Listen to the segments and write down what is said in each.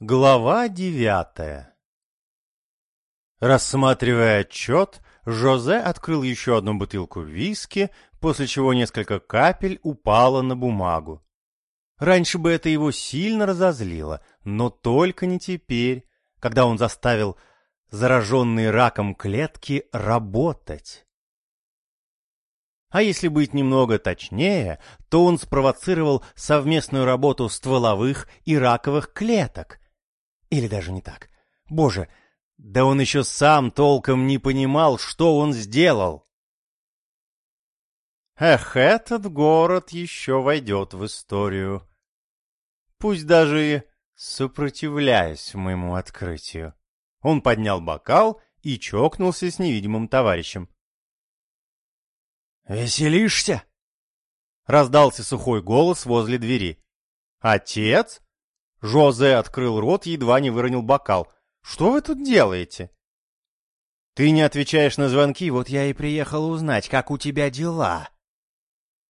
Глава девятая Рассматривая отчет, Жозе открыл еще одну бутылку виски, после чего несколько капель упало на бумагу. Раньше бы это его сильно разозлило, но только не теперь, когда он заставил зараженные раком клетки работать. А если быть немного точнее, то он спровоцировал совместную работу стволовых и раковых клеток. Или даже не так. Боже, да он еще сам толком не понимал, что он сделал. Эх, этот город еще войдет в историю. Пусть даже и сопротивляясь моему открытию. Он поднял бокал и чокнулся с невидимым товарищем. «Веселишься?» Раздался сухой голос возле двери. «Отец?» Жозе открыл рот, едва не выронил бокал. «Что вы тут делаете?» «Ты не отвечаешь на звонки, вот я и приехал узнать, как у тебя дела».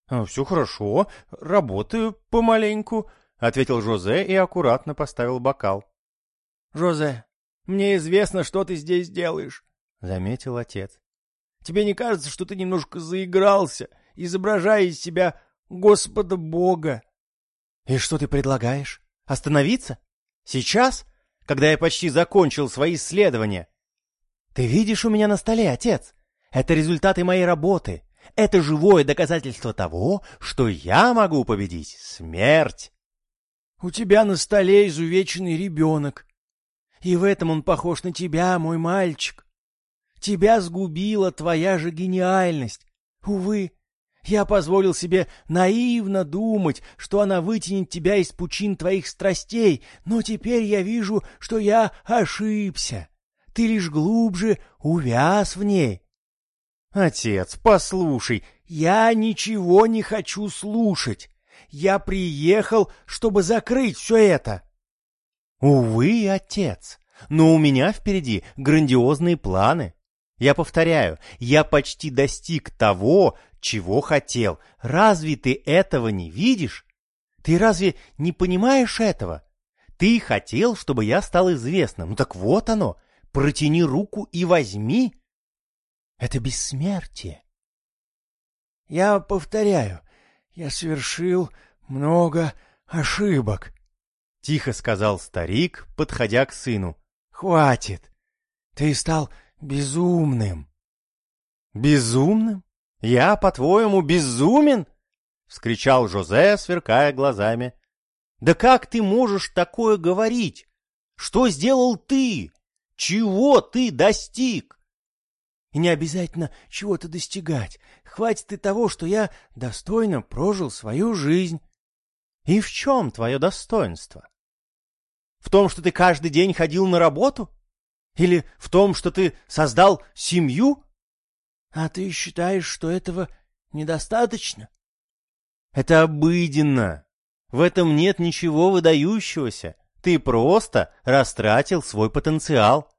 «А, «Все хорошо, работаю помаленьку», — ответил Жозе и аккуратно поставил бокал. «Жозе, мне известно, что ты здесь делаешь», — заметил отец. Тебе не кажется, что ты немножко заигрался, изображая из себя Господа Бога? И что ты предлагаешь? Остановиться? Сейчас, когда я почти закончил свои исследования? Ты видишь у меня на столе, отец? Это результаты моей работы. Это живое доказательство того, что я могу победить смерть. У тебя на столе изувеченный ребенок. И в этом он похож на тебя, мой мальчик. Тебя сгубила твоя же гениальность. Увы, я позволил себе наивно думать, что она вытянет тебя из пучин твоих страстей, но теперь я вижу, что я ошибся. Ты лишь глубже увяз в ней. Отец, послушай, я ничего не хочу слушать. Я приехал, чтобы закрыть все это. Увы, отец, но у меня впереди грандиозные планы. Я повторяю, я почти достиг того, чего хотел. Разве ты этого не видишь? Ты разве не понимаешь этого? Ты хотел, чтобы я стал известным. Ну так вот оно. Протяни руку и возьми. Это бессмертие. Я повторяю, я совершил много ошибок. Тихо сказал старик, подходя к сыну. Хватит. Ты стал безумным. Безумным? Я, по-твоему, безумен? Вскричал Жозе, сверкая глазами. Да как ты можешь такое говорить? Что сделал ты? Чего ты достиг? Не обязательно чего-то достигать. Хватит и того, что я достойно прожил свою жизнь. И в чем твое достоинство? В том, что ты каждый день ходил на работу? Или в том, что ты создал семью? А ты считаешь, что этого недостаточно? Это обыденно. В этом нет ничего выдающегося. Ты просто растратил свой потенциал.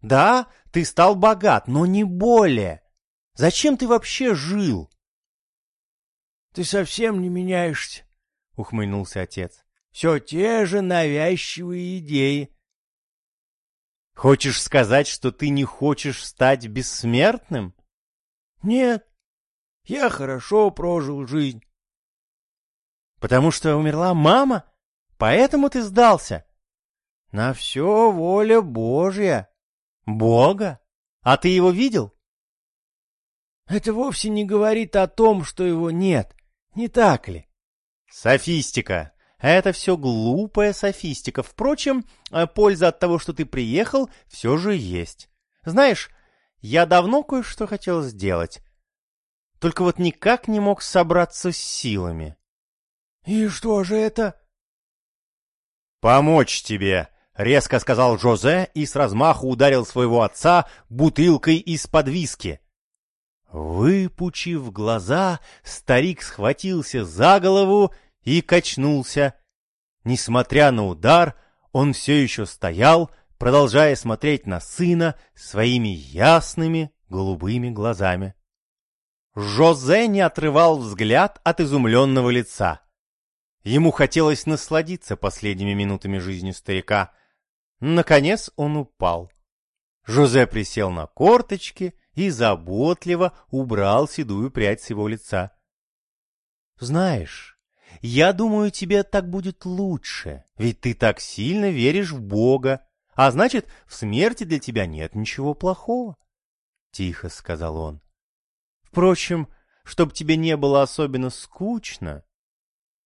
Да, ты стал богат, но не более. Зачем ты вообще жил? Ты совсем не меняешься, ухмыльнулся отец. Все те же навязчивые идеи. Хочешь сказать, что ты не хочешь стать бессмертным? Нет, я хорошо прожил жизнь. Потому что умерла мама? Поэтому ты сдался? На все воля Божья. Бога? А ты его видел? Это вовсе не говорит о том, что его нет, не так ли? Софистика. Это все глупая софистика. Впрочем, э, польза от того, что ты приехал, все же есть. Знаешь, я давно кое-что хотел сделать. Только вот никак не мог собраться с силами. И что же это? Помочь тебе, резко сказал Жозе и с размаху ударил своего отца бутылкой из-под виски. Выпучив глаза, старик схватился за голову и качнулся. Несмотря на удар, он все еще стоял, продолжая смотреть на сына своими ясными голубыми глазами. Жозе не отрывал взгляд от изумленного лица. Ему хотелось насладиться последними минутами жизни старика, Наконец он упал. Жозе присел на корточки и заботливо убрал седую прядь с его лица. «Знаешь, я думаю, тебе так будет лучше, ведь ты так сильно веришь в Бога, а значит, в смерти для тебя нет ничего плохого», — тихо сказал он. «Впрочем, чтоб тебе не было особенно скучно,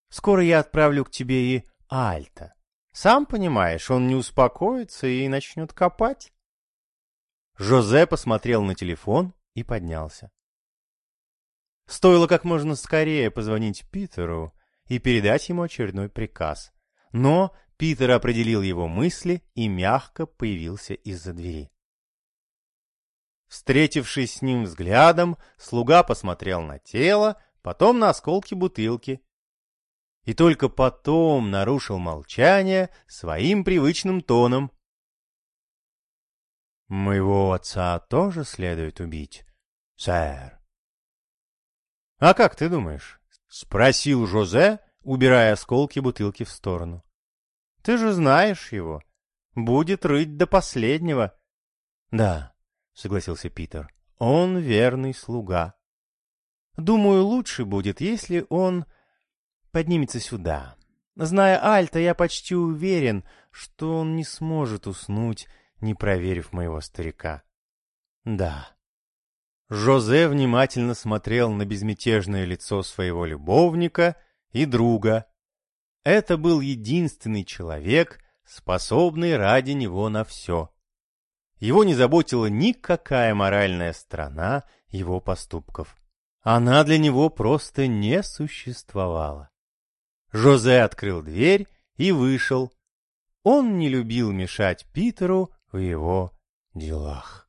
скоро я отправлю к тебе и Альта. Сам понимаешь, он не успокоится и начнет копать». Жозе посмотрел на телефон и поднялся. Стоило как можно скорее позвонить Питеру и передать ему очередной приказ. Но Питер определил его мысли и мягко появился из-за двери. Встретившись с ним взглядом, слуга посмотрел на тело, потом на осколки бутылки. И только потом нарушил молчание своим привычным тоном. Моего отца тоже следует убить, сэр. — А как ты думаешь? — спросил Жозе, убирая осколки бутылки в сторону. — Ты же знаешь его. Будет рыть до последнего. — Да, — согласился Питер, — он верный слуга. Думаю, лучше будет, если он поднимется сюда. Зная Альта, я почти уверен, что он не сможет уснуть не проверив моего старика. Да. Жозе внимательно смотрел на безмятежное лицо своего любовника и друга. Это был единственный человек, способный ради него на все. Его не заботила никакая моральная сторона его поступков. Она для него просто не существовала. Жозе открыл дверь и вышел. Он не любил мешать Питеру в его делах.